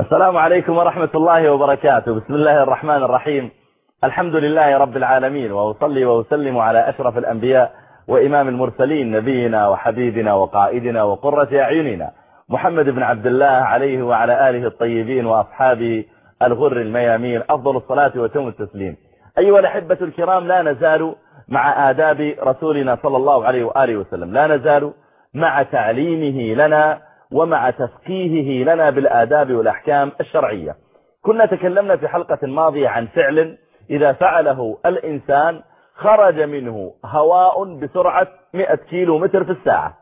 السلام عليكم ورحمة الله وبركاته. بسم الله الرحمن الرحيم. الحمد لله رب العالمين وأصلي وأسلم على أشرف الأنبياء وإمام المرسلين نبينا وحبيبنا وقائدنا وقرة أعيننا. محمد بن عبد الله عليه وعلى آله الطيبين وأصحابه الغر الميامين أفضل الصلاة وتم التسليم. أيها الأحبة الكرام لا نزال مع آداب رسولنا صلى الله عليه وآله وسلم. لا نزال مع تعليمه لنا ومع تفقيهه لنا بالآداب والأحكام الشرعية. كنا تكلمنا في حلقة ماضية عن فعل إذا فعله الإنسان خرج منه هواء بسرعة 100 كيلو متر في الساعة.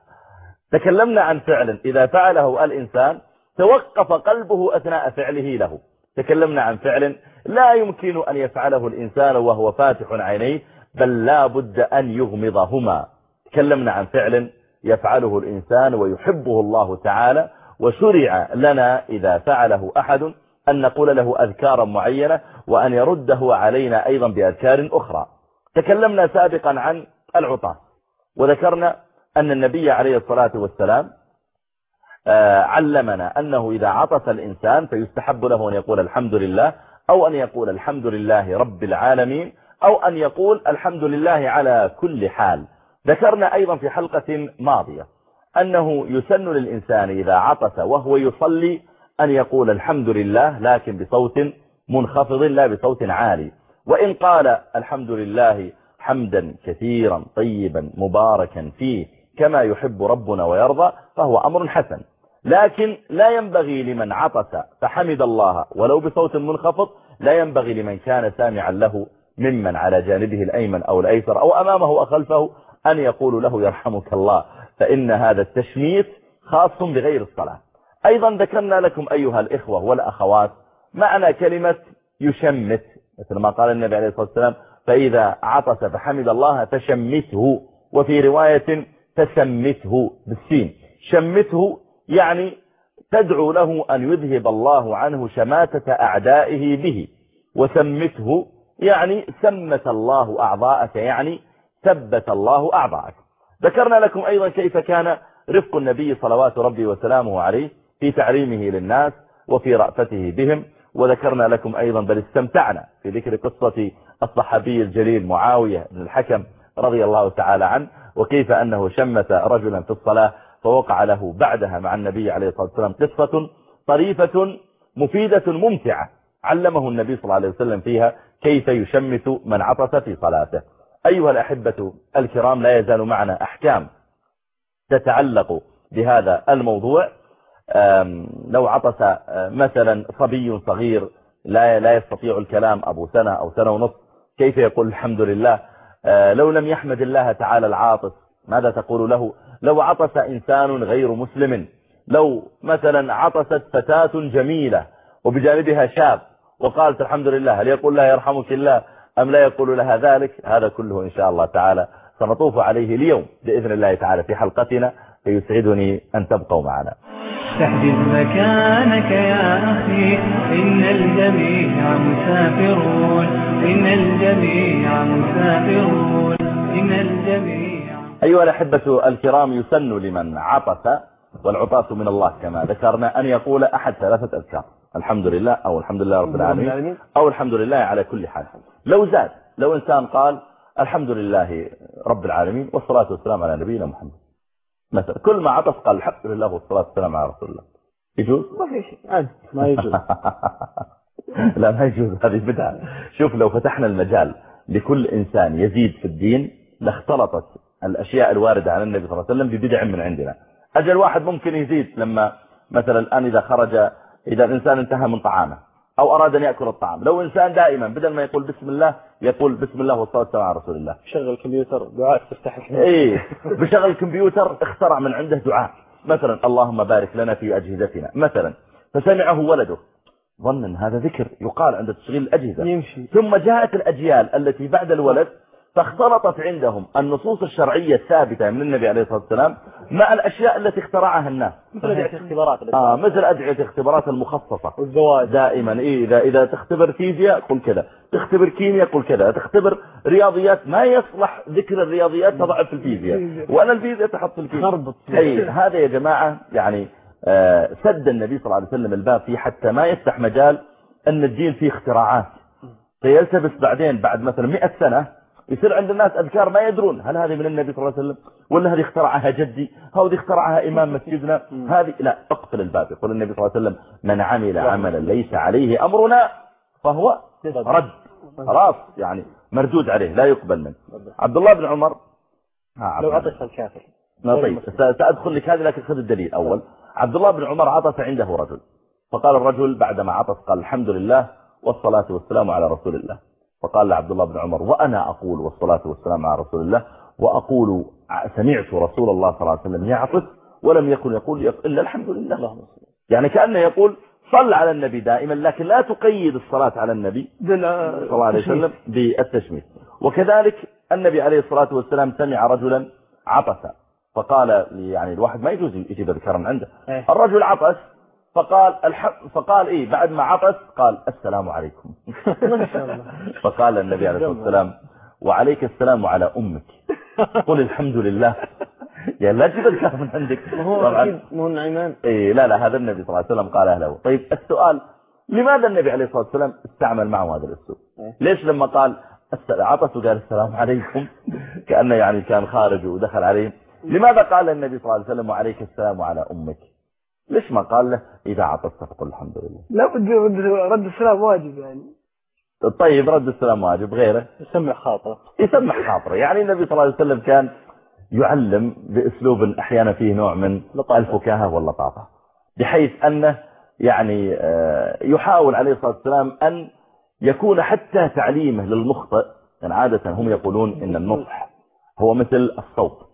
تكلمنا عن فعل إذا فعله الإنسان توقف قلبه أثناء فعله له. تكلمنا عن فعل لا يمكن أن يفعله الإنسان وهو فاتح عينيه بل لا بد أن يغمضهما. تكلمنا عن فعل يفعله الإنسان ويحبه الله تعالى وشرع لنا إذا فعله أحد أن نقول له أذكارا معينة وأن يرده علينا أيضا بأذكار أخرى. تكلمنا سابقا عن العطاس وذكرنا أن النبي عليه الصلاة والسلام علمنا أنه إذا عطس الإنسان فيستحب له أن يقول الحمد لله أو أن يقول الحمد لله رب العالمين أو أن يقول الحمد لله على كل حال. ذكرنا أيضا في حلقة ماضية أنه يسن للإنسان إذا عطس وهو يصلي أن يقول الحمد لله لكن بصوت منخفض لا بصوت عالي. وإن قال الحمد لله حمدا كثيرا طيبا مباركا فيه كما يحب ربنا ويرضى فهو أمر حسن. لكن لا ينبغي لمن عطس فحمد الله ولو بصوت منخفض لا ينبغي لمن كان سامعا له ممن على جانبه الأيمن أو الأيسر أو أمامه أو خلفه أن يقول له يرحمك الله فإن هذا التشميت خاص بغير الصلاة. أيضا ذكرنا لكم أيها الإخوة والأخوات معنى كلمة يشمت مثل ما قال النبي عليه الصلاة والسلام فإذا عطس فحمد الله فشمته وفي رواية تسمته بالسين. شمته يعني تدعو له أن يذهب الله عنه شماتة أعدائه به وسمته يعني سمت الله أعضاءك يعني ثبت الله أعضاءك ذكرنا لكم أيضا كيف كان رفق النبي صلوات ربي وسلامه عليه في تعليمه للناس وفي رأفته بهم وذكرنا لكم أيضا بل استمتعنا في ذكر قصة الصحابي الجليل معاوية بن الحكم رضي الله تعالى عنه وكيف أنه شمت رجلا في الصلاة فوقع له بعدها مع النبي عليه الصلاة والسلام قصة طريفة مفيدة ممتعة علمه النبي صلى الله عليه وسلم فيها كيف يشمت من عطس في صلاته. أيها الأحبة الكرام لا يزال معنا أحكام تتعلق بهذا الموضوع. لو عطس مثلا صبي صغير لا لا يستطيع الكلام أبو سنة أو سنة ونصف كيف يقول؟ الحمد لله. لو لم يحمد الله تعالى العاطس ماذا تقول له؟ لو عطس إنسان غير مسلم لو مثلا عطست فتاة جميلة وبجانبها شاب وقالت الحمد لله هل يقول لها يرحمك الله؟ أم لا يقول لها ذلك؟ هذا كله إن شاء الله تعالى سنطوف عليه اليوم بإذن الله تعالى في حلقتنا فيسعدني أن تبقوا معنا. تحجز مكانك يا أخي إن الجميع مسافرون إن الجميع مسافرون إن الجميع أيها الأحبة الكرام يسن لمن عطس والعطاس من الله كما ذكرنا أن يقول أحد ثلاثة أذكار. الحمد لله أو الحمد لله رب العالمين أو الحمد لله على كل حال. لو زاد لو إنسان قال الحمد لله رب العالمين والصلاة والسلام على نبينا محمد. مثلا كل ما عطس قال الحمد لله والصلاة والسلام على رسول الله. يجوز؟ ما في شيء. ما يجوز. لا ما يجوز. هذه بدعة. شوف لو فتحنا المجال لكل إنسان يزيد في الدين لاختلطت الأشياء الواردة عن النبي صلى الله عليه وسلم ببدع من عندنا. أجل واحد ممكن يزيد لما مثلا الآن إذا خرج إذا الإنسان انتهى من طعامه أو أراد أن يأكل الطعام. لو إنسان دائما بدل ما يقول بسم الله يقول بسم الله والصلاة والسلام على رسول الله. شغل الكمبيوتر دعاء تفتح الكمبيوتر إيه بشغل الكمبيوتر اخترع من عنده دعاء. مثلا اللهم بارك لنا في أجهزتنا. مثلا فسمعه ولده. ظن هذا ذكر يقال عند تشغيل الأجهزة. يمشي. ثم جاءت الأجيال التي بعد الولد فاختلطت عندهم النصوص الشرعية الثابتة من النبي عليه الصلاة والسلام مع الأشياء التي اخترعها الناس. مثل أدعية الاختبارات اللي آه مثل أدعية الاختبارات المخصصة. والزواج. دائما إيه إذا, إذا تختبر فيزياء قل كذا تختبر كيمياء قل كذا تختبر رياضيات ما يصلح ذكر الرياضيات تضع في الفيزياء. وأنا الفيزياء تحط في الفيزياء. خربط أي هذا يا جماعة يعني آه، سد النبي صلى الله عليه وسلم الباب فيه حتى ما يفتح مجال أن الدين فيه اختراعات. فيلتبس بعدين بعد مثلا مئة سنة يصير عند الناس أذكار ما يدرون هل هذه من النبي صلى الله عليه وسلم ولا هذه اخترعها جدي هذه اخترعها إمام مسجدنا؟ هذه لا اقفل الباب يقول النبي صلى الله عليه وسلم من عمل عملا ليس عليه أمرنا فهو رد. خلاص يعني مردود عليه لا يقبل منه. عبد الله بن عمر. ها لو عطش الكافر. طيب. سأدخل لك هذه لكن خذ الدليل أول. عبد الله بن عمر عطس عنده رجل. فقال الرجل بعدما عطس قال الحمد لله والصلاة والسلام على رسول الله. فقال لعبد الله بن عمر وأنا أقول والصلاة والسلام على رسول الله وأقول سمعت رسول الله صلى الله عليه وسلم يعطس ولم يكن يقول يق- إلا الحمد لله. اللهم يعني كأنه يقول صل على النبي دائما لكن لا تقيد الصلاة على النبي صلى الله عليه وسلم بالتشميت. وكذلك النبي عليه الصلاة والسلام سمع رجلا عطس فقال يعني الواحد ما يجوز يجيب اذكار من عنده. إيه. الرجل عطس فقال الح... فقال إيه بعد ما عطس قال السلام عليكم. ما شاء الله. فقال النبي عليه الصلاة والسلام وعليك السلام على أمك. قل الحمد لله. يعني لا تجيب اذكار من عندك. ما هو طبعاً. أكيد مو النعيمان إيه لا لا هذا النبي صلى الله عليه وسلم قاله له طيب السؤال لماذا النبي عليه الصلاة والسلام استعمل معه هذا الأسلوب؟ إيه. ليش لما قال عطس وقال السلام عليكم؟ كأنه يعني كان خارج ودخل عليهم لماذا قال النبي صلى الله عليه وسلم وعليك السلام على أمك؟ ليش ما قال له إذا عطست فقل الحمد لله. لا بد رد السلام واجب يعني. طيب رد السلام واجب. غيره؟ يسمع خاطره يسمح خاطره يعني النبي صلى الله عليه وسلم كان يعلم بأسلوب أحيانا فيه نوع من لطافة. الفكاهة واللطافة. بحيث أنه يعني آه، يحاول عليه الصلاة والسلام أن يكون حتى تعليمه للمخطئ. يعني عادة هم يقولون إن النصح هو مثل الصوت.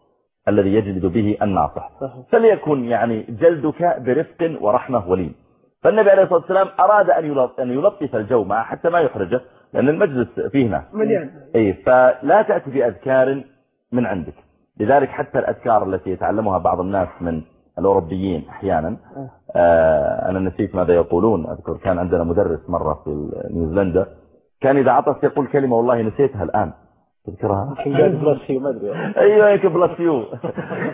الذي يجلد به الناصح. فليكن يعني جلدك برفق ورحمة ولين فالنبي عليه الصلاة والسلام أراد أن يلط- أن يلطف الجو معه حتى ما يحرجه لأن المجلس فيه ناس. مليان. اي فلا تأتي بأذكار من عندك. لذلك حتى الأذكار التي يتعلمها بعض الناس من الأوروبيين أحيانا آه. أنا نسيت ماذا يقولون. أذكر كان عندنا مدرس مرة في نيوزيلندا كان إذا عطس يقول كلمة والله نسيتها الآن. تذكرها؟ ما أدري. أيوه هيك bless you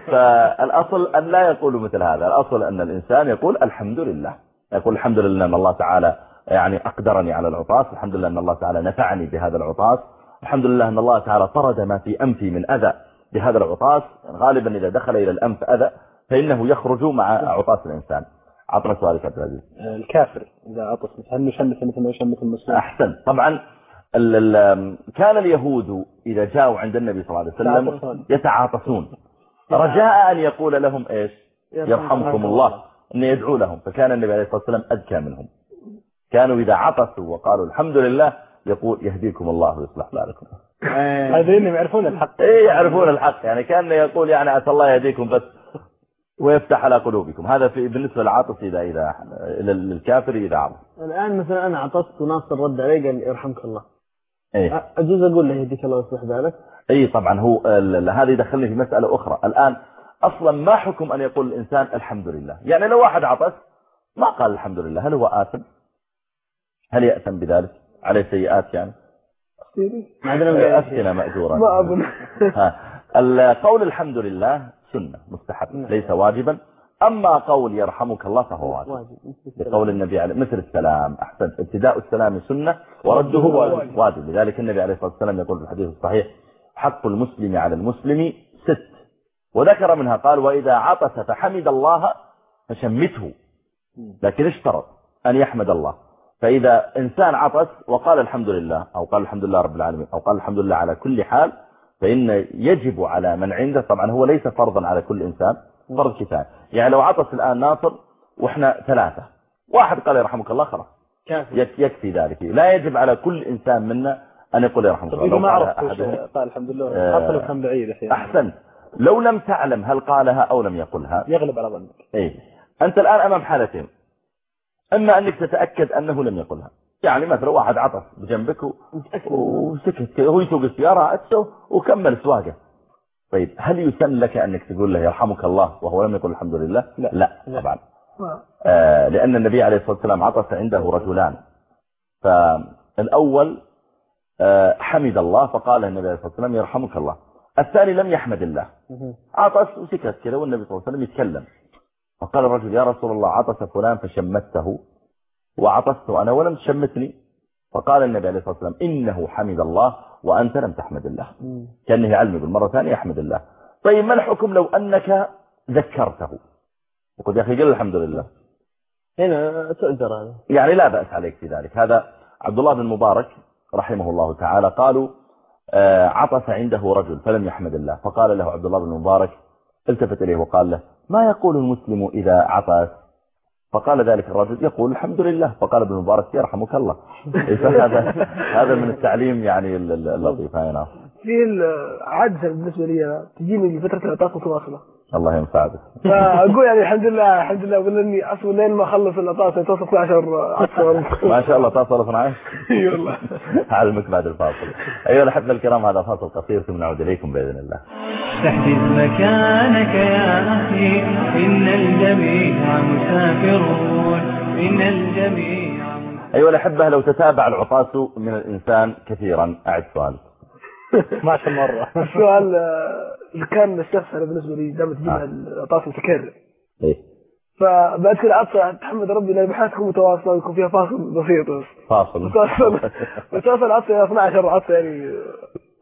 فالأصل أن لا يقولوا مثل هذا. الأصل أن الإنسان يقول الحمد لله. يقول الحمد لله أن الله تعالى يعني أقدرني على العطاس. الحمد لله أن الله تعالى نفعني بهذا العطاس. الحمد لله أن الله تعالى طرد ما في أنفي من أذى بهذا العطاس. غالبا إذا دخل إلى الأنف أذى فإنه يخرج مع عطاس الإنسان. عطنا سؤالك عبد العزيز. الكافر إذا عطس. هل نشمت مثل ما يشمت المسلم أحسن. طبعا كان اليهود إذا جاءوا عند النبي صلى الله عليه وسلم يتعاطسون. رجاء أن يقول لهم إيش؟ يرحمكم الله. أن يدعو لهم. فكان النبي عليه الصلاة والسلام أذكى منهم. كانوا إذا عطسوا وقالوا الحمد لله يقول يهديكم الله ويصلح بالكم. هذين يعرفون الحق. إيه يعرفون الحق. يعني كأن يقول يعني عسى الله يهديكم بس ويفتح على قلوبكم. هذا في بالنسبة للعاطس إذا إذا للكافر إذا عطس الآن مثلا أنا عطست وناصر رد علي قال يرحمك الله. إيه. أجوز أقول له يهديك الله ويصلح بالك. إي طبعا هو ال- ال- هذا يدخلني في مسألة أخرى. الآن أصلا ما حكم أن يقول الإنسان الحمد لله؟ يعني لو واحد عطس ما قال الحمد لله هل هو آثم؟ هل يأثم بذلك؟ عليه سيئات يعني؟ أفتنا مأجورا ما أظن. ها. القول الحمد لله سنة مستحب ليس واجبا. أما قول يرحمك الله فهو واجب. واجب. بقول النبي عليه مثل السلام. أحسن. ابتداء السلام سنة ورده واجب. واجب. لذلك النبي عليه الصلاة والسلام يقول في الحديث الصحيح حق المسلم على المسلم ست. وذكر منها قال وإذا عطس فحمد الله فشمته. لكن اشترط أن يحمد الله. فإذا إنسان عطس وقال الحمد لله أو قال الحمد لله رب العالمين أو قال الحمد لله على كل حال فإن يجب على من عنده طبعا هو ليس فرضا على كل إنسان فرض كفاية. يعني لو عطس الآن ناصر وإحنا ثلاثة. واحد قال يرحمك الله خلاص. يكفي ذلك. لا يجب على كل إنسان منا أن يقول يرحمك الله. ما عرفت قال الحمد لله. آه، لو كان بعيد أحيانا. أحسن. لو لم تعلم هل قالها أو لم يقلها. يغلب على ظنك. إيه. أنت الآن أمام حالتين. إما أنك تتأكد أنه لم يقلها. يعني مثلا واحد عطس بجنبك وسكت هو يسوق السيارة وكمل سواقه. طيب هل يسن لك أنك تقول له يرحمك الله وهو لم يقل الحمد لله؟ لا. لا طبعا. آه لأن النبي عليه الصلاة والسلام عطس عنده رجلان. فالأول آه حمد الله فقال النبي عليه الصلاة والسلام يرحمك الله. الثاني لم يحمد الله. عطس وسكت كذا والنبي صلى الله عليه وسلم يتكلم. فقال الرجل يا رسول الله عطس فلان فشمته وعطست أنا ولم تشمتني. فقال النبي عليه الصلاة والسلام إنه حمد الله وأنت لم تحمد الله. كأنه يعلمي بالمرة ثانية يحمد الله. طيب ما الحكم لو أنك ذكرته؟ وقد يا أخي قل الحمد لله. هنا تؤجر يعني لا بأس عليك في ذلك. هذا عبد الله بن مبارك رحمه الله تعالى قالوا آه، عطس عنده رجل فلم يحمد الله. فقال له عبد الله بن مبارك التفت إليه وقال له ما يقول المسلم إذا عطس فقال ذلك الرجل يقول الحمد لله. فقال ابن مبارك يرحمك الله. هذا هذا من التعليم يعني اللطيف. هاي نعم. في العجزة بالنسبة لي أنا تجيني فترة العطاس متواصلة الله ينفع بك فأقول يعني الحمد لله الحمد لله. أقول إني أصلا لين ما أخلص العطاس توصل 12 عطسة ما شاء الله تصل 12 إي والله. علمك بعد الفاصل. أيها الأحبة الكرام هذا فاصل قصير ثم نعود إليكم بإذن الله. تحدث مكانك يا أخي إن الجميع مسافرون. إن الجميع أيها الأحبة لو تتابع العطاس من الإنسان كثيرا أعد سؤال. 12 مرة. السؤال آه، اللي كان مستفسر بالنسبة لي دائما آه. العطاس متكرر إيه. فبعد كل عطسة تحمد ربي لأن بحياتكم متواصلة ويكون فيها فاصل بسيط بس. فاصل. متواصل عطسة 12 عطسة يعني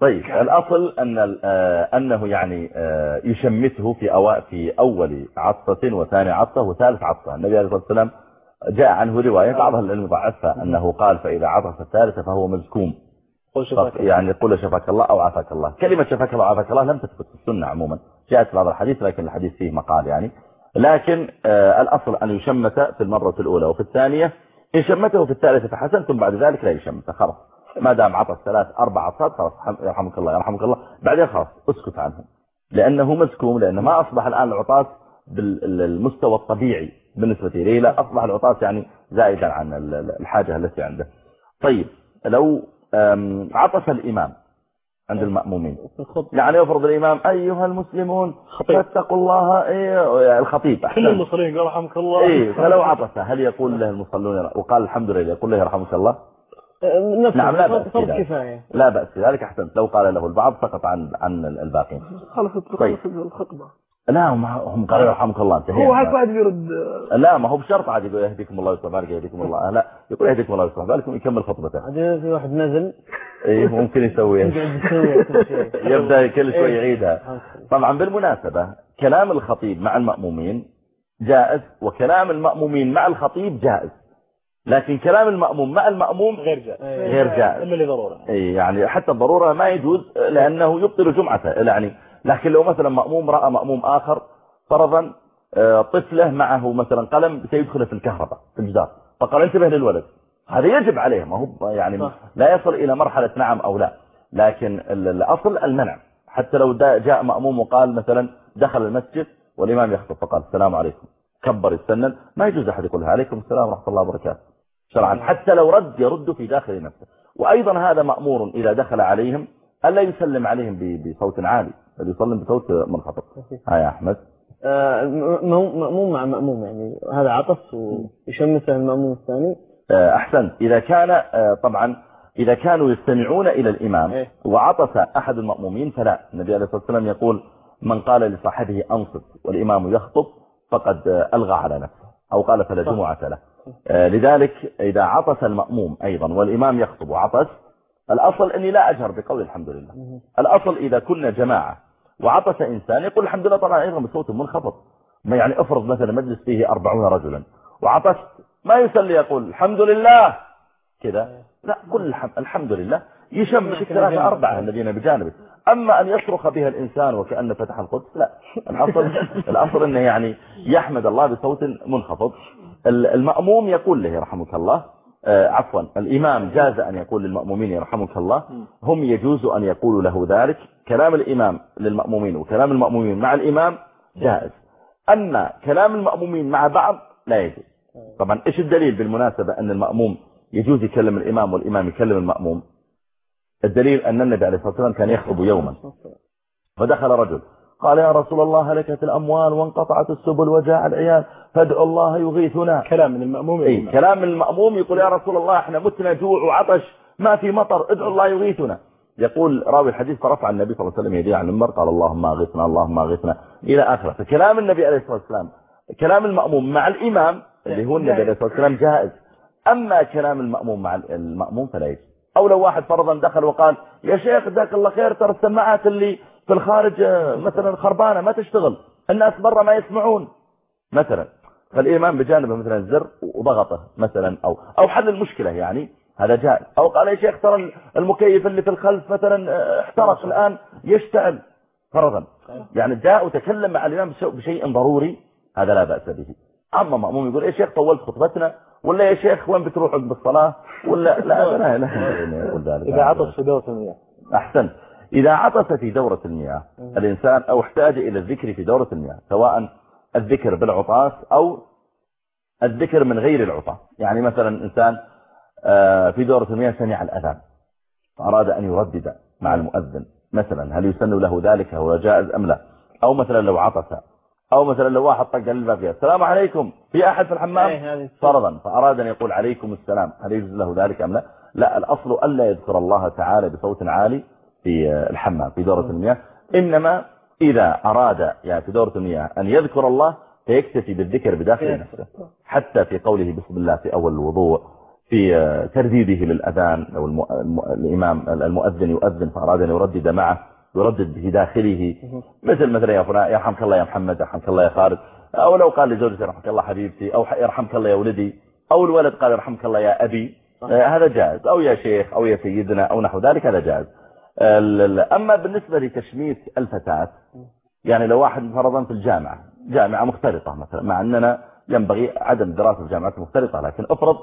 طيب الأصل أن ال- آه، أنه يعني آه، يشمته في أو في أول عطسة وثاني عطسة وثالث عطسة النبي عليه الصلاة والسلام جاء عنه رواية بعضها العلم ضعفها أنه قال فإذا عطس الثالثة فهو مزكوم قل شفاك يعني قل شفاك الله أو عافاك الله. كلمة شفاك الله وعافاك الله لم تثبت في السنة عموما. جاءت في بعض الحديث لكن الحديث فيه مقال يعني. لكن آه الأصل أن يشمت في المرة الأولى وفي الثانية. إن شمته في الثالثة فحسن ثم بعد ذلك لا يشمت. خلاص. ما دام عطس ثلاث أربع عطسات خلاص حم- يرحمك الله يرحمك الله. بعدين خلاص اسكت عنه لأنه مسكوم لأنه ما أصبح الآن العطاس بالمستوى الطبيعي بالنسبة إليه لا أصبح العطاس يعني زائدا عن ال- ال- الحاجة التي عنده. طيب لو عطس الإمام عند المأمومين. يعني يفرض الإمام أيها المسلمون فاتقوا الله إيه الخطيب. كل أحسن المصريين قال رحمك الله. إيه فلو عطس هل يقول له المصلون وقال الحمد لله يقول له يرحمك الله؟ نفس نعم، لا بأس فرض. كفاية. لا بأس ذلك أحسنت لو قال له البعض سقط عن عن الباقين. خلصت طيب. خلصت الخطبة. لا هم هم قالوا يرحمك الله انتهينا. هو هيك واحد بيرد لا ما هو بشرط عاد يقول يهديكم الله ويصلح بالك يهديكم الله. لا يقول يهديكم الله ويصلح بالكم يكمل خطبته. بعدين في واحد نزل. إيه ممكن يسوي. يقعد يسوي كل شوي يعيدها. طبعا بالمناسبة كلام الخطيب مع المأمومين جائز وكلام المأمومين مع الخطيب جائز. لكن كلام المأموم مع المأموم غير جاء غير جائز. إلا لضرورة. إيه يعني حتى الضرورة ما يجوز لأنه يبطل جمعته. يعني لكن لو مثلا مأموم رأى مأموم آخر فرضا آه، طفله معه مثلا قلم سيدخل في الكهرباء في الجدار. فقال انتبه للولد. هذا يجب عليه. ما هو يعني صح. لا يصل إلى مرحلة نعم أو لا. لكن ال- الأصل المنع. حتى لو جاء مأموم وقال مثلا دخل المسجد والإمام يخطب فقال السلام عليكم. كبر السنن. ما يجوز أحد يقول عليكم السلام ورحمة الله وبركاته. شرعا. حتى لو رد يرد في داخل نفسه. وأيضا هذا مأمور إذا دخل عليهم ألا يسلم عليهم بصوت عالي بل يسلم بصوت منخفض. ها يا أحمد. آه، مأموم مع مأموم يعني هذا عطس ويشمسه المأموم الثاني. آه، أحسنت إذا كان آه، طبعا إذا كانوا يستمعون إلى الإمام إيه. وعطس أحد المأمومين فلا. النبي عليه الصلاة والسلام يقول من قال لصاحبه أنصت والإمام يخطب فقد آه، ألغى على نفسه. أو قال فلا جمعة له. آه، لذلك إذا عطس المأموم أيضا والإمام يخطب وعطس الأصل أني لا أجهر بقول الحمد لله. الأصل إذا كنا جماعة وعطس إنسان يقول الحمد لله طبعا أيضا بصوت منخفض. ما يعني أفرض مثلا مجلس فيه أربعون رجلا وعطست ما يسلي يقول الحمد لله كذا. لا كل الحمد, الحمد لله يشمس الثلاثة أربعة الذين بجانبه. أما أن يصرخ بها الإنسان وكأن فتح القدس لا. الأصل, الأصل أنه يعني يحمد الله بصوت منخفض. ال- المأموم يقول له يرحمك الله عفوا الإمام جاز أن يقول للمأمومين يرحمك الله هم يجوز أن يقولوا له ذلك. كلام الإمام للمأمومين وكلام المأمومين مع الإمام جائز. أما كلام المأمومين مع بعض لا يجوز. طبعا إيش الدليل بالمناسبة أن المأموم يجوز يكلم الإمام والإمام يكلم المأموم؟ الدليل أن النبي عليه الصلاة والسلام كان يخطب يوما. فدخل رجل. قال يا رسول الله هلكت الأموال وانقطعت السبل وجاء العيال فادعوا الله يغيثنا. كلام من المأموم اي كلام المأموم يقول يا رسول الله إحنا متنا جوع وعطش ما في مطر ادعوا الله يغيثنا. يقول راوي الحديث فرفع النبي صلى الله عليه وسلم يديه على المنبر قال اللهم أغثنا اللهم أغثنا إلى آخره. فكلام النبي عليه الصلاة والسلام كلام المأموم مع الإمام اللي هو النبي عليه الصلاة والسلام جائز. أما كلام المأموم مع المأموم فلا يجوز. أو لو واحد فرضا دخل وقال يا شيخ جزاك الله خير ترى السماعات اللي في الخارج آه، مثلا خربانة ما تشتغل الناس برا ما يسمعون مثلا فالإمام بجانبه مثلا الزر وضغطه مثلا أو أو حل المشكلة يعني هذا جائز أو قال يا شيخ ترى المكيف اللي في الخلف مثلا آه، احترق الآن يشتعل فرضا يعني جاء وتكلم مع الإمام بشيء ضروري هذا لا بأس به أما مأموم يقول يا شيخ طولت خطبتنا ولا يا شيخ وين بتروح عقب الصلاة ولا لا لا لا يقول ذلك إذا عطس في المياه أحسن إذا عطس في دورة المياه الإنسان أو احتاج إلى الذكر في دورة المياه سواء الذكر بالعطاس أو الذكر من غير العطاس. يعني مثلا إنسان آه، في دورة المياه سمع الأذان أراد أن يردد مع المؤذن. مثلا هل يسن له ذلك هو جائز أم لا؟ أو مثلا لو عطس أو مثلا لو واحد طق الباب السلام عليكم في أحد في الحمام؟ فرضا فأراد أن يقول عليكم السلام هل يجوز له ذلك أم لا؟ لا الأصل ألا يذكر الله تعالى بصوت عالي في الحمام في دورة المياه. إنما إذا أراد يعني في دورة المياه أن يذكر الله فيكتفي بالذكر بداخل نفسه. حتى في قوله بسم الله في أول الوضوء في ترديده للأذان أو الإمام المؤذن يؤذن فأراد أن يردد معه يردد في داخله. مثل مثلا يا فلان يرحمك الله يا محمد يرحمك الله يا خالد. أو لو قال لزوجته يرحمك الله حبيبتي أو يرحمك الله يا ولدي. أو الولد قال يرحمك الله يا أبي. آه، هذا جائز. أو يا شيخ أو يا سيدنا أو نحو ذلك هذا جائز. أما بالنسبة لتشميت الفتاة يعني لو واحد فرضا في الجامعة جامعة مختلطة مثلا مع أننا ينبغي عدم دراسة الجامعات المختلطة لكن افرض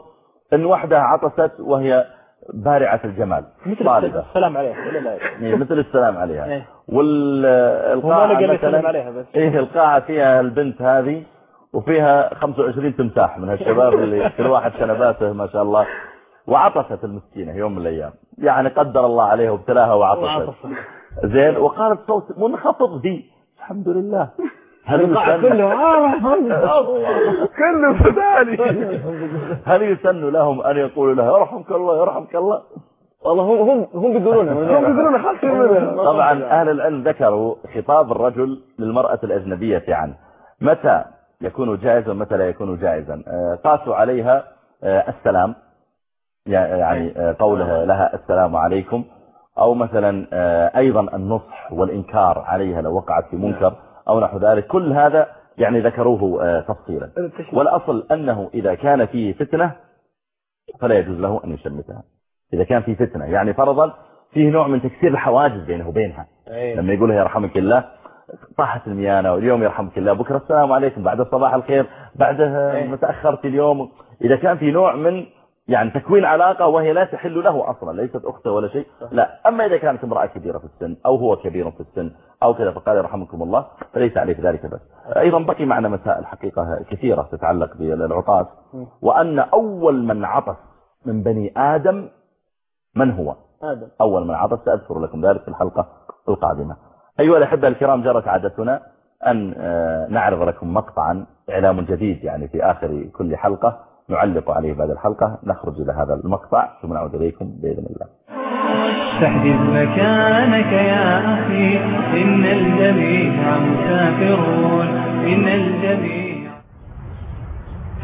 أن وحدها عطست وهي بارعة الجمال مثل طالبة. السلام عليها ولا لا إيه، مثل السلام عليها إيه. والقاعة مثلا عليها بس إيه القاعة فيها البنت هذه وفيها 25 تمساح من هالشباب اللي كل واحد شنباته ما شاء الله وعطست المسكينة يوم من الأيام. يعني قدر الله عليها وابتلاها وعطست زين وقالت صوت منخفض دي الحمد لله. هل يسن؟ كله فداني هل يسن لهم أن يقولوا لها يرحمك الله يرحمك الله؟ والله هم هم هم بيقولون هم بيقولون خاصين طبعا أهل العلم ذكروا خطاب الرجل للمرأة الأجنبية عنه متى يكون جائزا ومتى لا يكون جائزا. آه، قاسوا عليها آه، السلام. يعني آه، قوله لها السلام عليكم. أو مثلا أيضا النصح والإنكار عليها لو وقعت في منكر أو نحو ذلك. كل هذا يعني ذكروه آه، تفصيلا. والأصل أنه إذا كان فيه فتنة فلا يجوز له أن يشمتها. إذا كان فيه فتنة يعني فرضا فيه نوع من تكسير الحواجز بينه وبينها. أيه. لما يقول يرحمك الله طاحت الميانة واليوم يرحمك الله بكرة السلام عليكم بعد الصباح الخير بعده أيه. متأخرت اليوم. إذا كان في نوع من يعني تكوين علاقة وهي لا تحل له أصلا ليست أخته ولا شيء. لا. أما إذا كانت امرأة كبيرة في السن أو هو كبير في السن أو كذا فقال رحمكم الله فليس عليك ذلك بس. أيضا بقي معنا مسائل حقيقة كثيرة تتعلق بالعطاس. وأن أول من عطس من بني آدم من هو؟ آدم. أول من عطس سأذكر لكم ذلك في الحلقة القادمة. أيها الأحبة الكرام جرت عادتنا أن آه، نعرض لكم مقطعا إعلام جديد يعني في آخر كل حلقة. نعلق عليه بعد الحلقة. نخرج إلى هذا المقطع ثم نعود إليكم بإذن الله. استحدث مكانك يا أخي. إن الجميع مسافرون. إن الجميع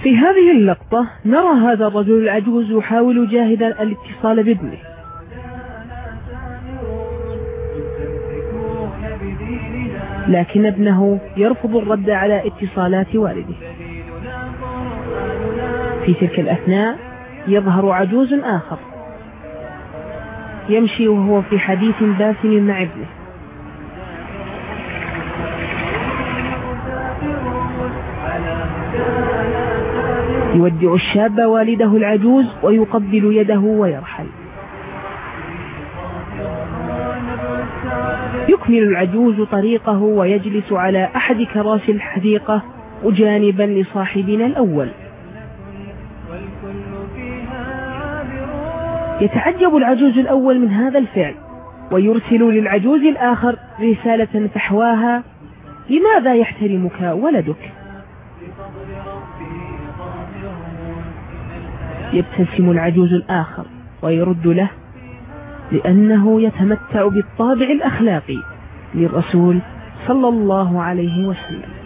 في هذه اللقطة نرى هذا الرجل العجوز يحاول جاهدا الاتصال بابنه. لكن ابنه يرفض الرد على اتصالات والده. في تلك الأثناء يظهر عجوز آخر. يمشي وهو في حديث باسم مع ابنه. يودع الشاب والده العجوز ويقبل يده ويرحل. يكمل العجوز طريقه ويجلس على أحد كراسي الحديقة مجانبا لصاحبنا الأول. يتعجب العجوز الأول من هذا الفعل ويرسل للعجوز الآخر رسالة فحواها لماذا يحترمك ولدك؟ يبتسم العجوز الآخر ويرد له لأنه يتمتع بالطابع الأخلاقي للرسول صلى الله عليه وسلم.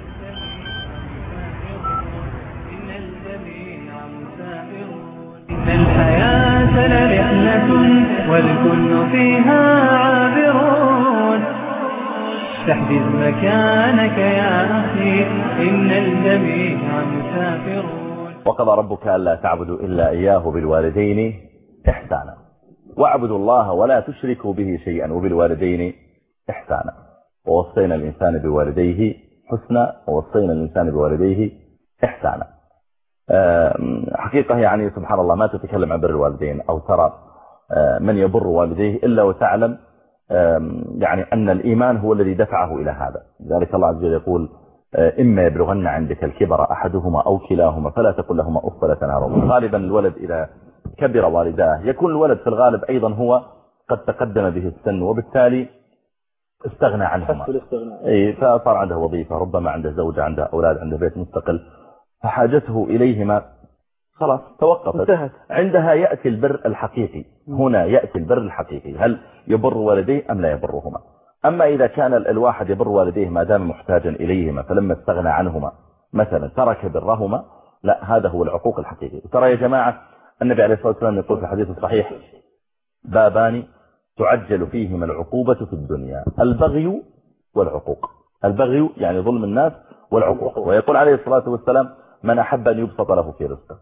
تحجز مكانك يا أخي إن الجميع مسافرون. وقضى ربك ألا تعبدوا إلا إياه بالوالدين إحسانا. واعبدوا الله ولا تشركوا به شيئا وبالوالدين إحسانا. ووصينا الإنسان بوالديه حسنا ووصينا الإنسان بوالديه إحسانا. حقيقة يعني سبحان الله ما تتكلم عن بر الوالدين أو ترى آه، من يبر والديه إلا وتعلم يعني أن الإيمان هو الذي دفعه إلى هذا. لذلك الله عز وجل يقول آه، إما يبلغن عندك الكبر أحدهما أو كلاهما فلا تقل لهما أف ولا تنهرهما غالبا الولد إذا كبر والداه يكون الولد في الغالب أيضا هو قد تقدم به السن وبالتالي استغنى عنهما. إي فصار عنده وظيفة ربما عنده زوجة عنده أولاد عنده بيت مستقل فحاجته إليهما خلاص توقفت انتهت. عندها يأتي البر الحقيقي. هنا يأتي البر الحقيقي. هل يبر والديه أم لا يبرهما؟ أما إذا كان ال- الواحد يبر والديه ما دام محتاجا إليهما فلما استغنى عنهما مثلا ترك برهما لا هذا هو العقوق الحقيقي ترى يا جماعة النبي عليه الصلاة والسلام يقول في الحديث الصحيح بابان تعجل فيهما العقوبة في الدنيا البغي والعقوق. البغي يعني ظلم الناس والعقوق. ويقول عليه الصلاة والسلام من أحب أن يبسط له في رزقه.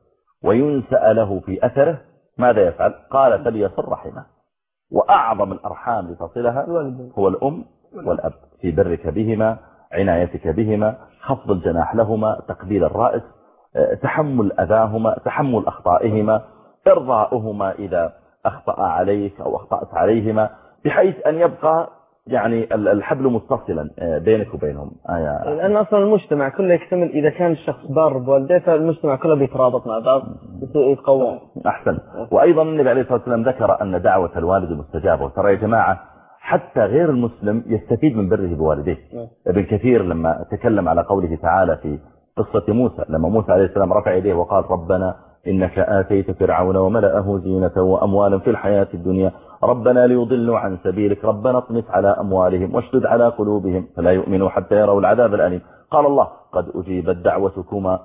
وينسأ له في أثره ماذا يفعل؟ قال فليصل رحمه. وأعظم الأرحام لتصلها هو الأم والأب. في برك بهما عنايتك بهما خفض الجناح لهما تقبيل الرأس آه، تحمل أذاهما تحمل أخطائهما إرضاؤهما إذا أخطأ عليك أو أخطأت عليهما بحيث أن يبقى يعني ال- الحبل متصلا آه، بينك وبينهم. آه، لأن أصلا المجتمع كله يكتمل إذا كان الشخص بار بوالديه فالمجتمع كله بيترابط مع بعض يتقوى. أحسن. وأيضا النبي عليه الصلاة والسلام ذكر أن دعوة الوالد مستجابة. وترى يا جماعة حتى غير المسلم يستفيد من بره بوالديه. نعم. ابن كثير لما تكلم على قوله تعالى في قصة موسى لما موسى عليه السلام رفع يديه وقال ربنا إنك آتيت فرعون وملأه زينة وأموالا في الحياة الدنيا. ربنا ليضلوا عن سبيلك. ربنا اطمس على أموالهم واشدد على قلوبهم. فلا يؤمنوا حتى يروا العذاب الأليم. قال الله قد أجيبت دعوتكما.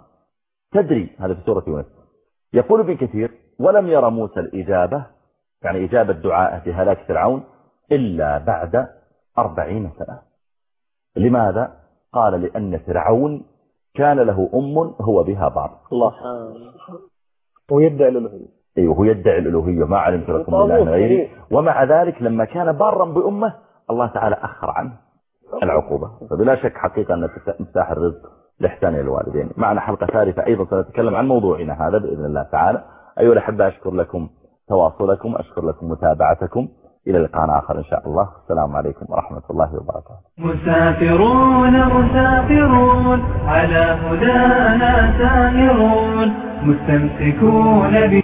تدري هذا في سورة يونس. يقول ابن كثير ولم يرى موسى الإجابة يعني إجابة دعاءه في هلاك فرعون إلا بعد أربعين سنة. لماذا؟ قال لأن فرعون كان له أم هو بها بار الله. ويدعي الألوهية. أي وهو يدعي الألوهية ما علمت لكم من غيري. ومع ذلك لما كان بارا بأمه الله تعالى أخر عنه العقوبة. فبلا شك حقيقة أن مفتاح الرزق لإحسان الوالدين. معنا حلقة ثالثة أيضا سنتكلم عن موضوعنا هذا بإذن الله تعالى. أيها الأحبة أشكر لكم تواصلكم أشكر لكم متابعتكم. إلى لقاء آخر إن شاء الله. السلام عليكم ورحمة الله وبركاته. مسافرون مسافرون على هدانا سائرون مستمسكون